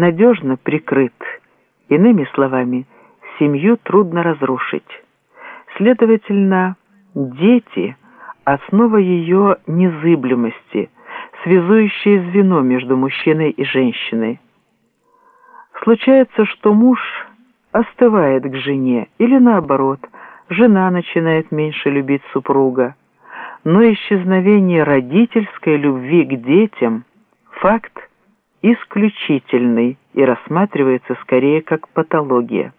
надежно прикрыт. Иными словами, семью трудно разрушить. Следовательно, дети – основа ее незыблемости, связующее звено между мужчиной и женщиной. Случается, что муж остывает к жене или наоборот, жена начинает меньше любить супруга. Но исчезновение родительской любви к детям – факт исключительный и рассматривается скорее как патология.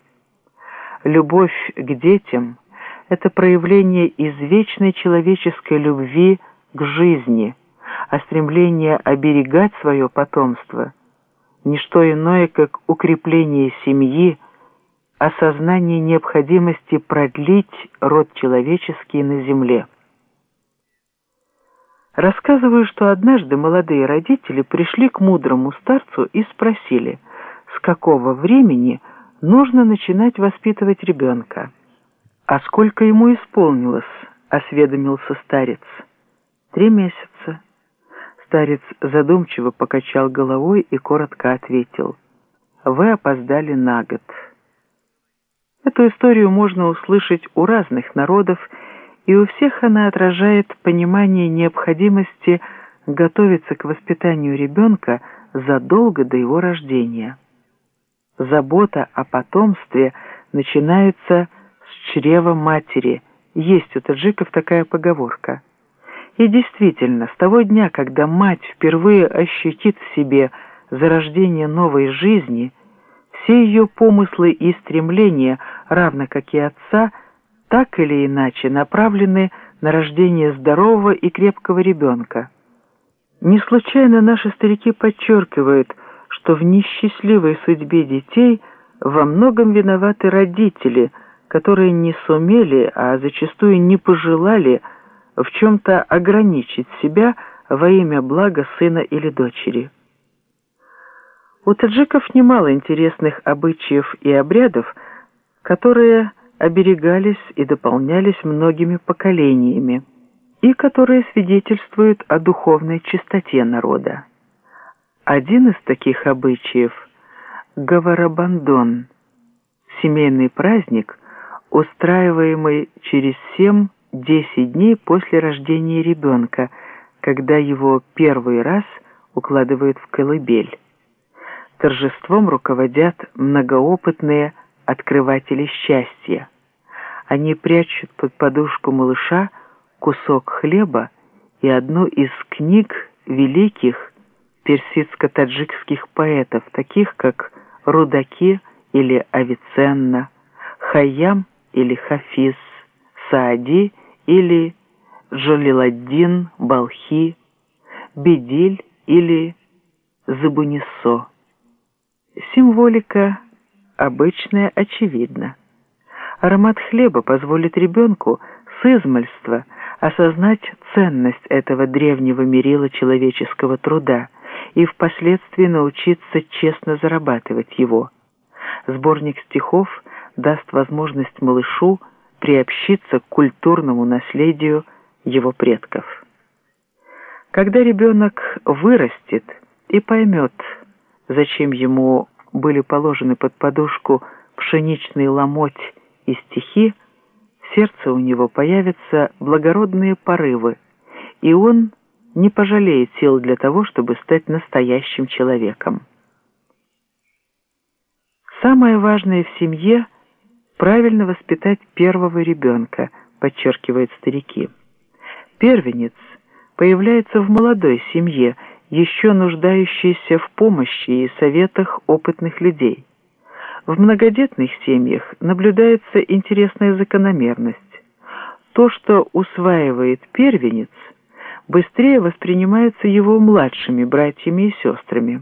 Любовь к детям – это проявление извечной человеческой любви к жизни, а стремление оберегать свое потомство – ничто иное, как укрепление семьи, осознание необходимости продлить род человеческий на земле. Рассказываю, что однажды молодые родители пришли к мудрому старцу и спросили, с какого времени нужно начинать воспитывать ребенка. «А сколько ему исполнилось?» — осведомился старец. «Три месяца». Старец задумчиво покачал головой и коротко ответил. «Вы опоздали на год». Эту историю можно услышать у разных народов, и у всех она отражает понимание необходимости готовиться к воспитанию ребенка задолго до его рождения. Забота о потомстве начинается с чрева матери. Есть у таджиков такая поговорка. И действительно, с того дня, когда мать впервые ощутит в себе зарождение новой жизни, все ее помыслы и стремления, равно как и отца, так или иначе направлены на рождение здорового и крепкого ребенка. Не случайно наши старики подчеркивают, что в несчастливой судьбе детей во многом виноваты родители, которые не сумели, а зачастую не пожелали в чем-то ограничить себя во имя блага сына или дочери. У таджиков немало интересных обычаев и обрядов, которые оберегались и дополнялись многими поколениями и которые свидетельствуют о духовной чистоте народа. Один из таких обычаев – Гаварабандон, семейный праздник, устраиваемый через 7-10 дней после рождения ребенка, когда его первый раз укладывают в колыбель. Торжеством руководят многоопытные открыватели счастья. Они прячут под подушку малыша кусок хлеба и одну из книг великих персидско-таджикских поэтов, таких как Рудаки или Авиценна, Хайям или Хафиз, Саади или Джалиладдин Балхи, Бедиль или Забунисо. Символика обычная очевидна. Аромат хлеба позволит ребенку с измальства осознать ценность этого древнего мерила человеческого труда и впоследствии научиться честно зарабатывать его. Сборник стихов даст возможность малышу приобщиться к культурному наследию его предков. Когда ребенок вырастет и поймет, зачем ему были положены под подушку пшеничный ломоть и стихи, сердце у него появятся благородные порывы, и он не пожалеет сил для того, чтобы стать настоящим человеком. Самое важное в семье – правильно воспитать первого ребенка, подчеркивают старики. Первенец появляется в молодой семье – еще нуждающиеся в помощи и советах опытных людей. В многодетных семьях наблюдается интересная закономерность. То, что усваивает первенец, быстрее воспринимается его младшими братьями и сестрами.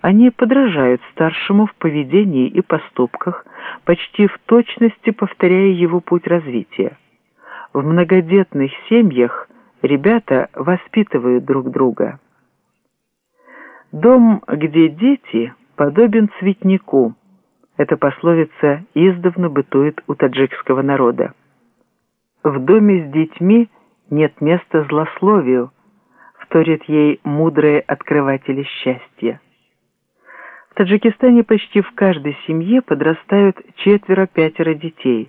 Они подражают старшему в поведении и поступках, почти в точности повторяя его путь развития. В многодетных семьях ребята воспитывают друг друга. Дом, где дети, подобен цветнику. Эта пословица издавна бытует у таджикского народа. В доме с детьми нет места злословию, вторят ей мудрые открыватели счастья. В Таджикистане почти в каждой семье подрастают четверо-пятеро детей.